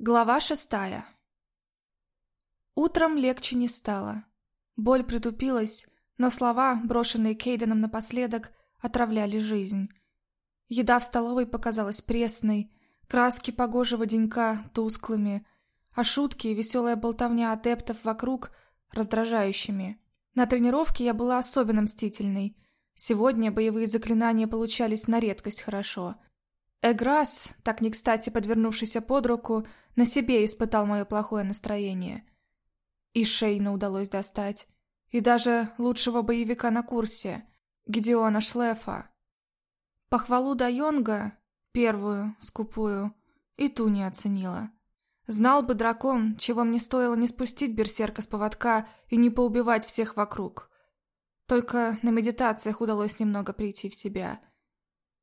Глава шестая. Утром легче не стало. Боль притупилась, но слова, брошенные Кейденом напоследок, отравляли жизнь. Еда в столовой показалась пресной, краски погожего денька тусклыми, а шутки и веселая болтовня адептов вокруг раздражающими. На тренировке я была особенно мстительной. Сегодня боевые заклинания получались на редкость хорошо — Эграс, так не кстати подвернувшийся под руку, на себе испытал мое плохое настроение. И Шейна удалось достать. И даже лучшего боевика на курсе, Гедеона Шлефа. Похвалу Дайонга, первую, скупую, и ту не оценила. Знал бы дракон, чего мне стоило не спустить берсерка с поводка и не поубивать всех вокруг. Только на медитациях удалось немного прийти в себя —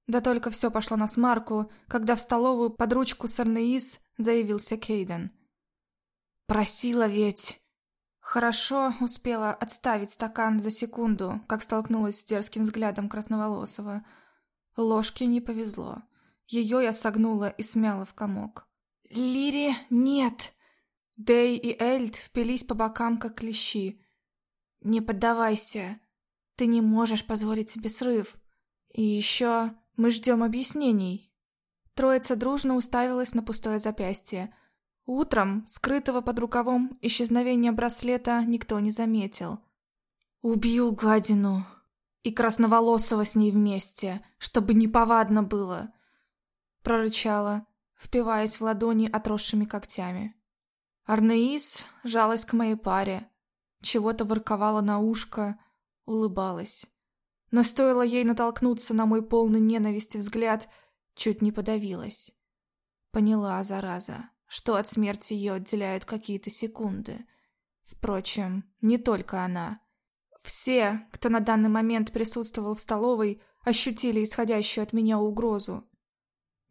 да только все пошло на смарку, когда в столовую под ручку с Арнеис заявился Кейден. «Просила ведь!» Хорошо успела отставить стакан за секунду, как столкнулась с дерзким взглядом Красноволосого. Ложке не повезло. Ее я согнула и смяла в комок. «Лири, нет!» Дэй и Эльд впились по бокам, как клещи. «Не поддавайся. Ты не можешь позволить себе срыв. И еще мы ждем объяснений. Троица дружно уставилась на пустое запястье. Утром, скрытого под рукавом исчезновения браслета, никто не заметил. «Убью гадину!» «И красноволосого с ней вместе, чтобы неповадно было!» Прорычала, впиваясь в ладони отросшими когтями. Арнеис жалась к моей паре, чего-то ворковала на ушко, улыбалась но стоило ей натолкнуться на мой полный ненависти взгляд, чуть не подавилась. Поняла, зараза, что от смерти ее отделяют какие-то секунды. Впрочем, не только она. Все, кто на данный момент присутствовал в столовой, ощутили исходящую от меня угрозу.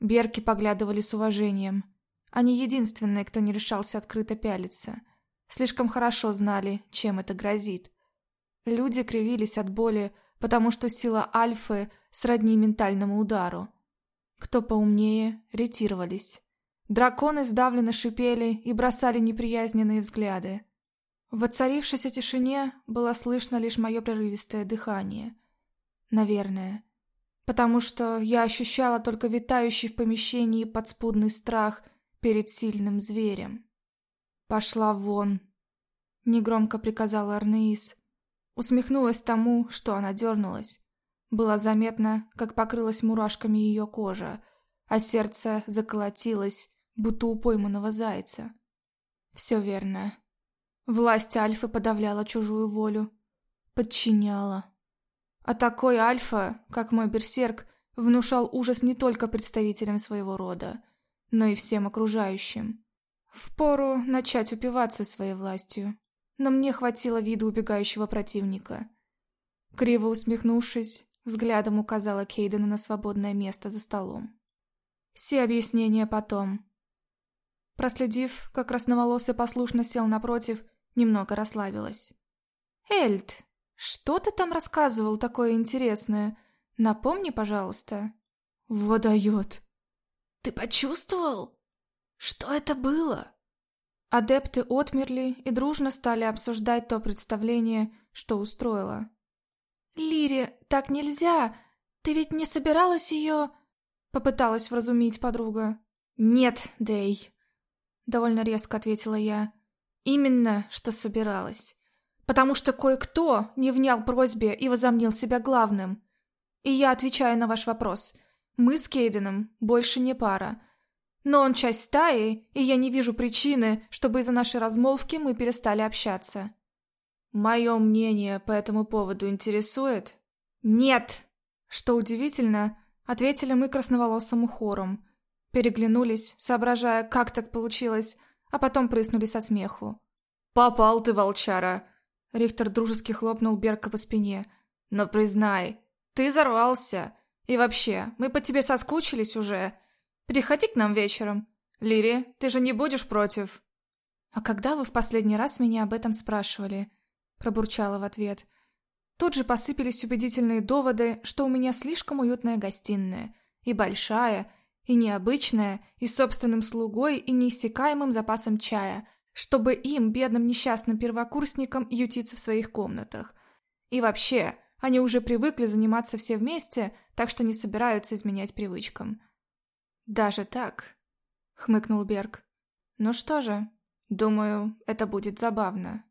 Берки поглядывали с уважением. Они единственные, кто не решался открыто пялиться. Слишком хорошо знали, чем это грозит. Люди кривились от боли, потому что сила Альфы сродни ментальному удару. Кто поумнее, ретировались. Драконы сдавленно шипели и бросали неприязненные взгляды. В воцарившейся тишине было слышно лишь мое прерывистое дыхание. Наверное. Потому что я ощущала только витающий в помещении подспудный страх перед сильным зверем. «Пошла вон!» — негромко приказала Арнеис. Усмехнулась тому, что она дернулась. Было заметно, как покрылась мурашками ее кожа, а сердце заколотилось, будто у пойманного зайца. Все верно. Власть Альфы подавляла чужую волю, подчиняла. А такой Альфа, как мой берсерк, внушал ужас не только представителям своего рода, но и всем окружающим. Впору начать упиваться своей властью но мне хватило вида убегающего противника. Криво усмехнувшись, взглядом указала Кейдену на свободное место за столом. Все объяснения потом. Проследив, как красноволосый послушно сел напротив, немного расслабилась. «Эльд, что ты там рассказывал такое интересное? Напомни, пожалуйста». «Водает». «Ты почувствовал? Что это было?» Адепты отмерли и дружно стали обсуждать то представление, что устроила. «Лире, так нельзя! Ты ведь не собиралась ее...» Попыталась вразумить подруга. «Нет, Дэй», — довольно резко ответила я. «Именно, что собиралась. Потому что кое-кто не внял просьбе и возомнил себя главным. И я отвечаю на ваш вопрос. Мы с Кейденом больше не пара. Но он часть стаи, и я не вижу причины, чтобы из-за нашей размолвки мы перестали общаться. Мое мнение по этому поводу интересует? Нет! Что удивительно, ответили мы красноволосому хором. Переглянулись, соображая, как так получилось, а потом прыснули со смеху. «Попал ты, волчара!» Рихтер дружески хлопнул Берка по спине. «Но признай, ты взорвался. И вообще, мы по тебе соскучились уже. Приходи к нам вечером. Лири, ты же не будешь против?» «А когда вы в последний раз меня об этом спрашивали?» Пробурчала в ответ. Тут же посыпались убедительные доводы, что у меня слишком уютная гостиная. И большая, и необычное, и собственным слугой, и неиссякаемым запасом чая, чтобы им, бедным несчастным первокурсникам, ютиться в своих комнатах. И вообще, они уже привыкли заниматься все вместе, так что не собираются изменять привычкам. «Даже так?» — хмыкнул Берг. «Ну что же, думаю, это будет забавно».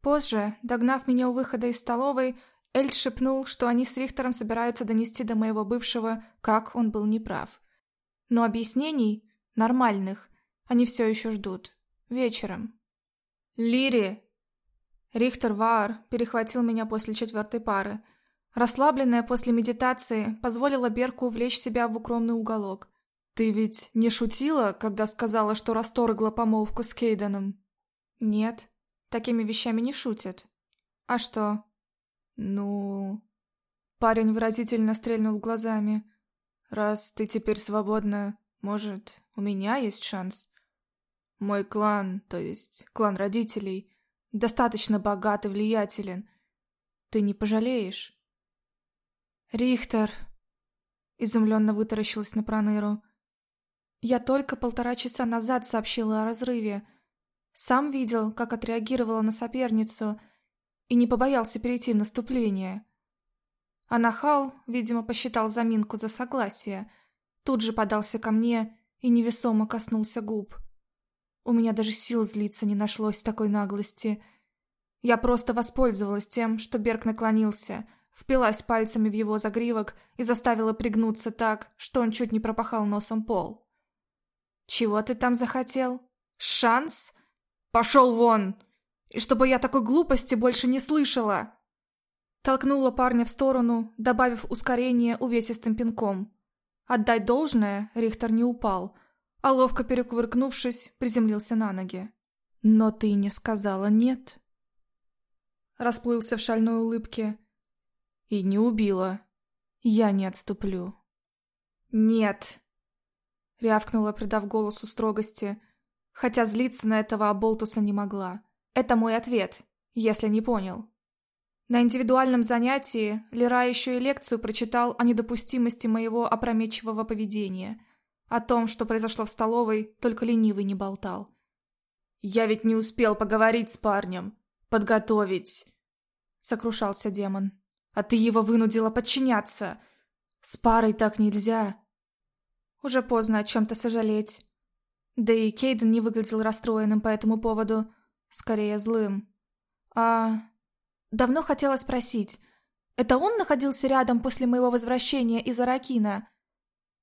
Позже, догнав меня у выхода из столовой, Эльд шепнул, что они с Рихтером собираются донести до моего бывшего, как он был неправ. Но объяснений, нормальных, они все еще ждут. Вечером. «Лири!» Рихтер Ваар перехватил меня после четвертой пары. Расслабленная после медитации позволила Берку увлечь себя в укромный уголок. «Ты ведь не шутила, когда сказала, что расторгла помолвку с Кейденом?» «Нет», Такими вещами не шутят. А что? Ну... Парень выразительно стрельнул глазами. Раз ты теперь свободна, может, у меня есть шанс? Мой клан, то есть клан родителей, достаточно богат и влиятелен. Ты не пожалеешь? Рихтер... Изумленно вытаращилась на Проныру. Я только полтора часа назад сообщила о разрыве. Сам видел, как отреагировала на соперницу, и не побоялся перейти в наступление. А нахал, видимо, посчитал заминку за согласие, тут же подался ко мне и невесомо коснулся губ. У меня даже сил злиться не нашлось такой наглости. Я просто воспользовалась тем, что Берг наклонился, впилась пальцами в его загривок и заставила пригнуться так, что он чуть не пропахал носом пол. «Чего ты там захотел? Шанс?» «Пошел вон! И чтобы я такой глупости больше не слышала!» Толкнула парня в сторону, добавив ускорение увесистым пинком. Отдать должное, Рихтер не упал, а ловко перекувыркнувшись, приземлился на ноги. «Но ты не сказала нет?» Расплылся в шальной улыбке. «И не убила. Я не отступлю». «Нет!» Рявкнула, придав голосу строгости, хотя злиться на этого оболтуса не могла. Это мой ответ, если не понял. На индивидуальном занятии Лера еще и лекцию прочитал о недопустимости моего опрометчивого поведения, о том, что произошло в столовой, только ленивый не болтал. «Я ведь не успел поговорить с парнем, подготовить», — сокрушался демон. «А ты его вынудила подчиняться. С парой так нельзя». Уже поздно о чем-то сожалеть. Да и Кейден не выглядел расстроенным по этому поводу, скорее злым. А... Давно хотела спросить, это он находился рядом после моего возвращения из Аракина?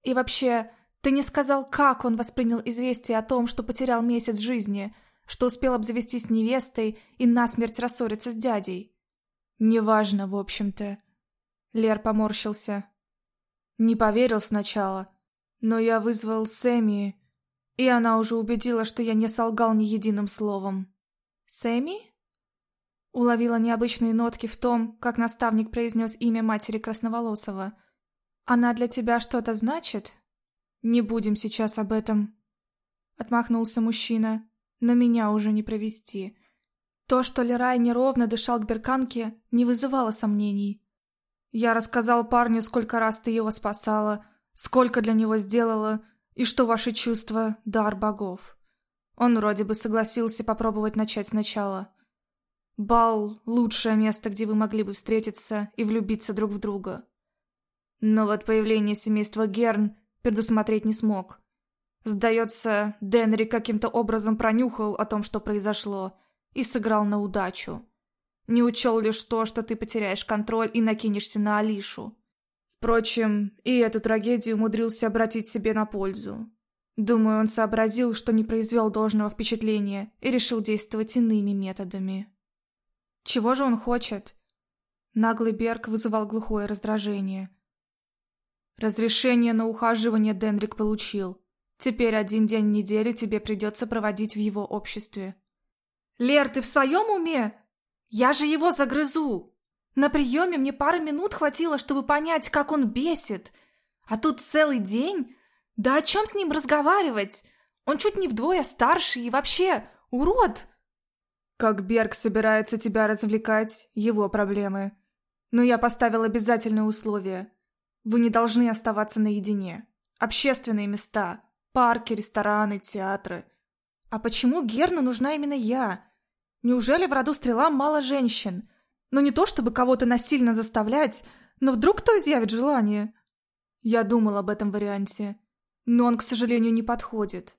И вообще, ты не сказал, как он воспринял известие о том, что потерял месяц жизни, что успел обзавестись невестой и насмерть рассориться с дядей? Неважно, в общем-то. Лер поморщился. Не поверил сначала, но я вызвал Сэмми и она уже убедила, что я не солгал ни единым словом. «Сэмми?» Уловила необычные нотки в том, как наставник произнес имя матери Красноволосова. «Она для тебя что-то значит?» «Не будем сейчас об этом», — отмахнулся мужчина, «но меня уже не провести». То, что Лерай неровно дышал к берканке, не вызывало сомнений. «Я рассказал парню, сколько раз ты его спасала, сколько для него сделала, и что ваши чувства — дар богов. Он вроде бы согласился попробовать начать сначала. Бал — лучшее место, где вы могли бы встретиться и влюбиться друг в друга. Но вот появление семейства Герн предусмотреть не смог. Сдается, Денри каким-то образом пронюхал о том, что произошло, и сыграл на удачу. Не учел лишь то, что ты потеряешь контроль и накинешься на Алишу. Впрочем, и эту трагедию умудрился обратить себе на пользу. Думаю, он сообразил, что не произвел должного впечатления и решил действовать иными методами. Чего же он хочет? Наглый Берг вызывал глухое раздражение. Разрешение на ухаживание Денрик получил. Теперь один день недели тебе придется проводить в его обществе. Лер, ты в своем уме? Я же его загрызу! На приеме мне пары минут хватило, чтобы понять, как он бесит. А тут целый день? Да о чем с ним разговаривать? Он чуть не вдвое старше и вообще урод. Как Берг собирается тебя развлекать, его проблемы. Но я поставил обязательное условие. Вы не должны оставаться наедине. общественные места, парки, рестораны, театры. А почему Герну нужна именно я? Неужели в роду стрела мало женщин? Но не то, чтобы кого-то насильно заставлять, но вдруг кто изъявит желание? Я думал об этом варианте, но он, к сожалению, не подходит.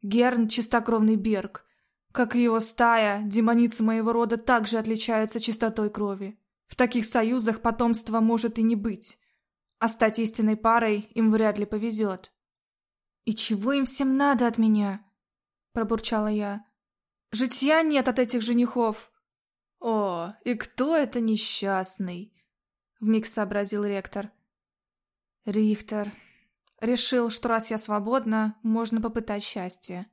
Герн – чистокровный берг. Как и его стая, демоницы моего рода также отличаются чистотой крови. В таких союзах потомства может и не быть. А стать истинной парой им вряд ли повезет. «И чего им всем надо от меня?» – пробурчала я. «Житья нет от этих женихов». «О, и кто это несчастный?» – вмиг сообразил ректор. «Рихтер. Решил, что раз я свободна, можно попытать счастье».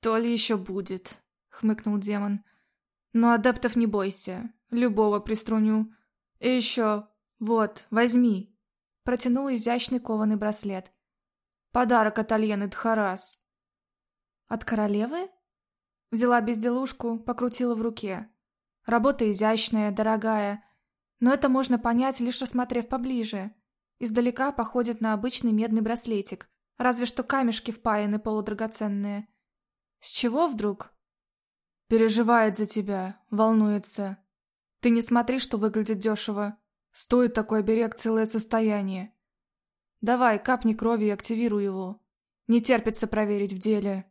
«То ли еще будет», — хмыкнул демон. «Но адептов не бойся, любого приструню. И еще, вот, возьми». Протянул изящный кованый браслет. «Подарок от Альены Дхарас». «От королевы?» Взяла безделушку, покрутила в руке. Работа изящная, дорогая, но это можно понять, лишь рассмотрев поближе. Издалека походит на обычный медный браслетик, разве что камешки впаяны полудрагоценные. С чего вдруг? Переживает за тебя, волнуется. Ты не смотри, что выглядит дешево. Стоит такой оберег целое состояние. Давай, капни крови и активируй его. Не терпится проверить в деле.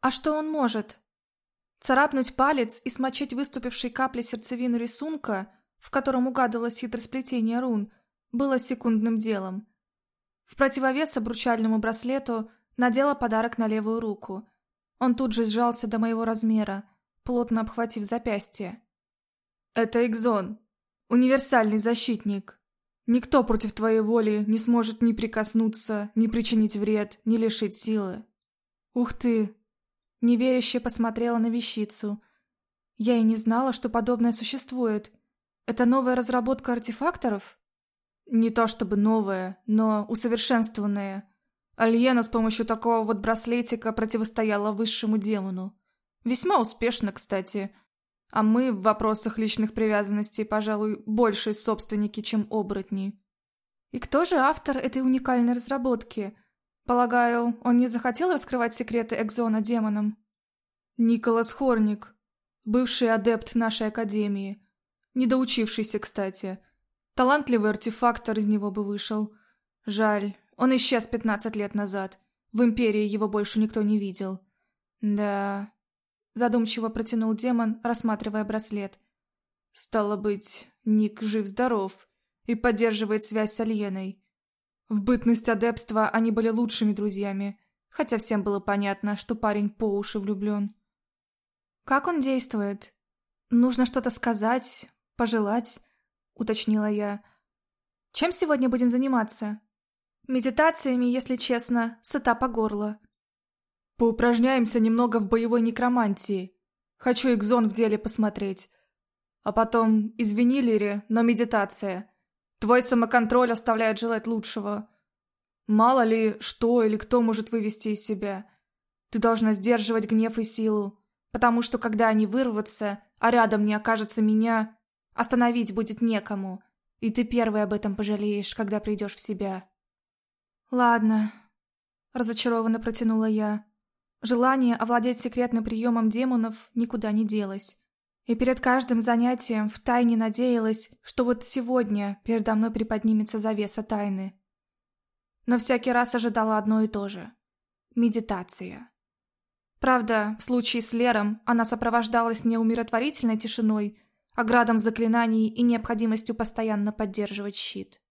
А что он может? Царапнуть палец и смочить выступившей капли сердцевину рисунка, в котором угадывалось хитросплетение рун, было секундным делом. В противовес обручальному браслету надела подарок на левую руку, он тут же сжался до моего размера, плотно обхватив запястье. «Это Экзон. Универсальный защитник. Никто против твоей воли не сможет ни прикоснуться, ни причинить вред, ни лишить силы». «Ух ты!» Неверяще посмотрела на вещицу. Я и не знала, что подобное существует. Это новая разработка артефакторов? Не то чтобы новая, но усовершенствованная. Альена с помощью такого вот браслетика противостояла высшему демону. Весьма успешно, кстати. А мы в вопросах личных привязанностей, пожалуй, больше собственники, чем оборотни. И кто же автор этой уникальной разработки? Полагаю, он не захотел раскрывать секреты Экзона демонам? Николас Хорник, бывший адепт нашей академии. Недоучившийся, кстати. Талантливый артефактор из него бы вышел. Жаль, он исчез пятнадцать лет назад. В Империи его больше никто не видел. Да... Задумчиво протянул демон, рассматривая браслет. Стало быть, Ник жив-здоров и поддерживает связь с Альеной. В бытность адепства они были лучшими друзьями, хотя всем было понятно, что парень по уши влюблен. «Как он действует? Нужно что-то сказать, пожелать», — уточнила я. «Чем сегодня будем заниматься?» Медитациями, если честно, сыта по горло. Поупражняемся немного в боевой некромантии. Хочу экзон в деле посмотреть. А потом, извини, Лири, но медитация. Твой самоконтроль оставляет желать лучшего. Мало ли, что или кто может вывести из себя. Ты должна сдерживать гнев и силу, потому что когда они вырвутся, а рядом не окажется меня, остановить будет некому, и ты первый об этом пожалеешь, когда придешь в себя. «Ладно», — разочарованно протянула я. Желание овладеть секретным приемом демонов никуда не делось. И перед каждым занятием втайне надеялась, что вот сегодня передо мной приподнимется завеса тайны. Но всякий раз ожидала одно и то же — медитация. Правда, в случае с Лером она сопровождалась не умиротворительной тишиной, а градом заклинаний и необходимостью постоянно поддерживать щит.